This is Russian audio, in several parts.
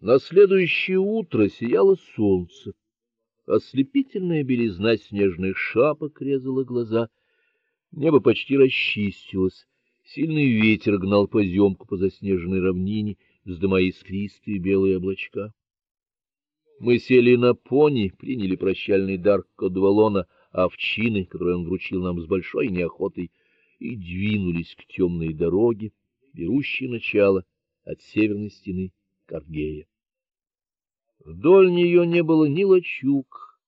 На следующее утро сияло солнце. Ослепительная белизна снежных шапок резала глаза. Небо почти расчистилось. Сильный ветер гнал поземку по заснеженной равнине, вздымая искристые белые облачка. Мы сели на пони, приняли прощальный дар Кодвалона, овчины, который он вручил нам с большой неохотой, и двинулись к темной дороге, берущей начало от северной стены Каргея. Вдоль нее не было ни лачуг,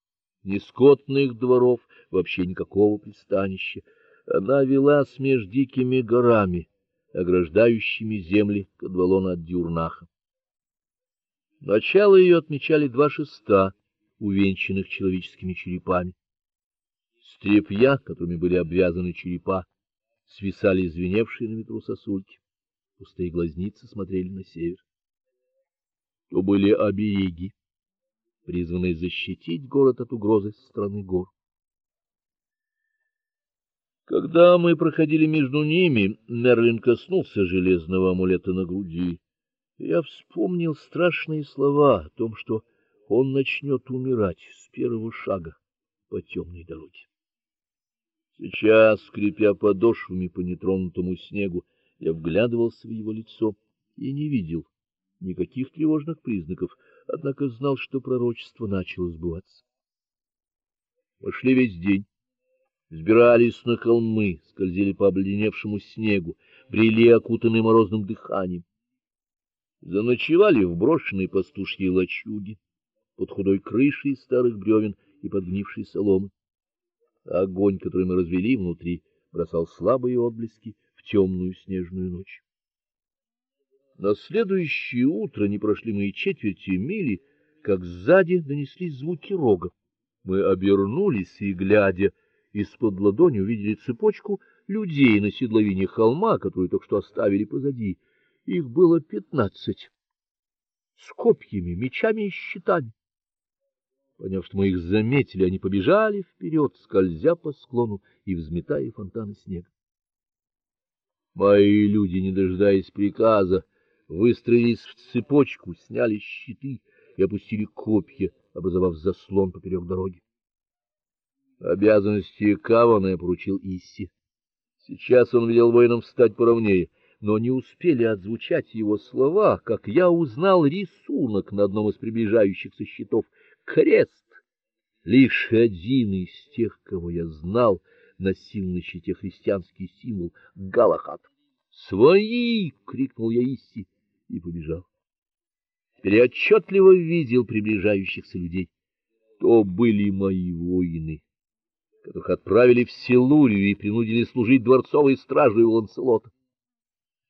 ни скотных дворов, вообще никакого пристанища. Она вела смеж дикими горами, ограждающими земли Кадвалона от Дюрнаха. Начало ее отмечали два шеста, увенчанных человеческими черепами. Стрепья, которыми были обвязаны черепа, свисали звеневшие на ветру сосульки. Пустые глазницы смотрели на север то были обереги, призванные защитить город от угрозы со стороны гор. Когда мы проходили между ними, Мерлин коснулся железного амулета на груди. Я вспомнил страшные слова о том, что он начнет умирать с первого шага по темной дороге. Сейчас, скрипя подошвами по нетронутому снегу, я вглядывался в его лицо и не видел никаких тревожных признаков, однако знал, что пророчество начало сбываться. Мы шли весь день, взбирались на холмы, скользили по обледеневшему снегу, брели окутанные морозным дыханием. Заночевали в брошенной пастушьей лачуге под худой крышей из старых бревен и подгнившей соломы. Огонь, который мы развели внутри, бросал слабые отблески в темную снежную ночь. На следующее утро не прошли мы и четверти мили, как сзади донеслись звуки рога. Мы обернулись и, глядя из-под ладони, увидели цепочку людей на седловине холма, которую только что оставили позади. Их было пятнадцать. С копьями, мечами и щитами. Поняв, что мы их заметили, они побежали вперед, скользя по склону и взметая фонтаны снега. Мои люди, не дожидаясь приказа, выстроились в цепочку, сняли щиты и опустили копья, образовав заслон поперек дороги. Обязанности Кавана поручил Исси. Сейчас он велел воинам встать поровнее, но не успели отзвучать его слова, как я узнал рисунок на одном из приближающихся щитов крест. Лишь один из тех, кого я знал, носил на щите христианский символ Галахат. "Свои!" крикнул я Исси и побежал. Теперь я отчетливо видел приближающихся людей. То были мои воины, которых отправили в Силурию и принудили служить дворцовой стражей у Ланселота.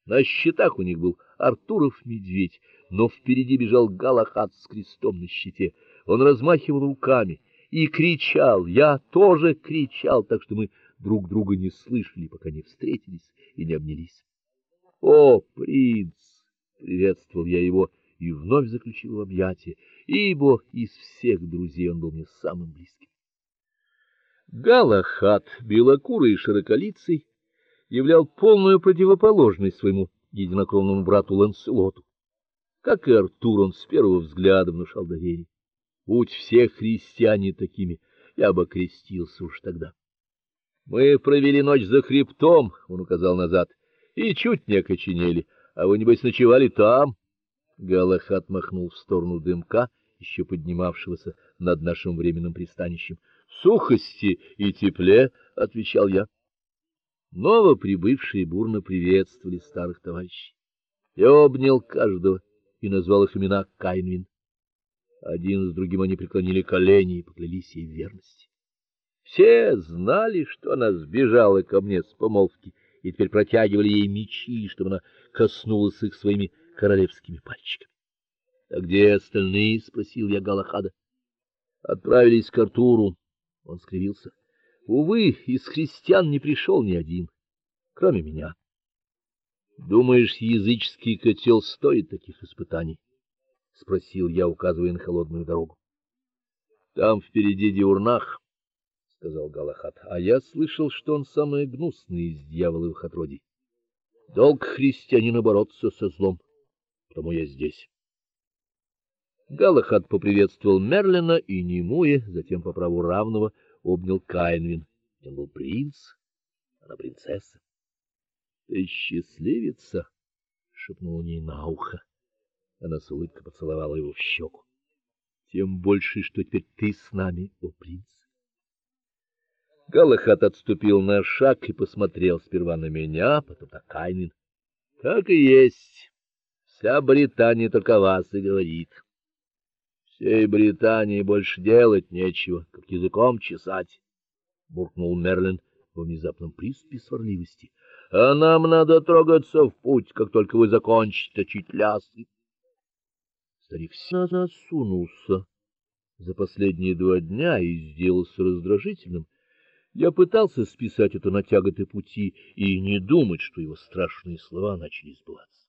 На щитах у них был Артуров медведь, но впереди бежал Галахад с крестом на щите. Он размахивал руками и кричал. Я тоже кричал, так что мы друг друга не слышали, пока не встретились и не обнялись. О, принц, приветствовал я его и вновь заключил в объятия, ибо из всех друзей он был мне самым близким. Галахат, белокурый и широколицый, являл полную противоположность своему единокровному брату Ланселоту. Как и Артур, он с первого взгляда внушал доверие. Будь все христиане такими, я бы крестился уж тогда. Мы провели ночь за хребтом, он указал назад, и чуть не окоченели. А вы небось ночевали там? Галахат махнул в сторону дымка, еще поднимавшегося над нашим временным пристанищем. Сухости и тепле, отвечал я. Новоприбывшие бурно приветствовали старых товарищей. Я обнял каждого и назвал их имена Кайнвин. Один с другим они преклонили колени и поклялись ей верности. Все знали, что она сбежала ко мне с помолвки и теперь протягивали ей мечи, чтобы она коснулась их своими королевскими пальчиками. "А где остальные?" спросил я Галахада. "Отправились к Артуру", он скривился. "Увы, из христиан не пришел ни один, кроме меня. Думаешь, языческий котел стоит таких испытаний?" спросил я, указывая на холодную дорогу. "Там впереди Диурнах", сказал Галахад. А я слышал, что он самый гнусный из дьяволовых отродий. Долг христианина бороться со злом, потому я здесь. Галахад поприветствовал Мерлина и Немуя, затем по праву равного обнял Кайнвин. Он был принц, она принцесса. Ты счастливица, шепнул ей на ухо. Она с улыбкой поцеловала его в щеку. Тем больше, что теперь ты с нами, о принц. Галахад отступил на шаг и посмотрел сперва на меня, потом на Кайнвин. Так и есть. Вся Британия только вас и говорит. Всей Британии больше делать нечего, как языком чесать, буркнул Мерлин в внезапном приступе сварливости. А нам надо трогаться в путь, как только вы закончите точить лясы. Старик все засунулся за последние два дня и сделался раздражительным. Я пытался списать это на тяготы пути и не думать, что его страшные слова начали сбываться.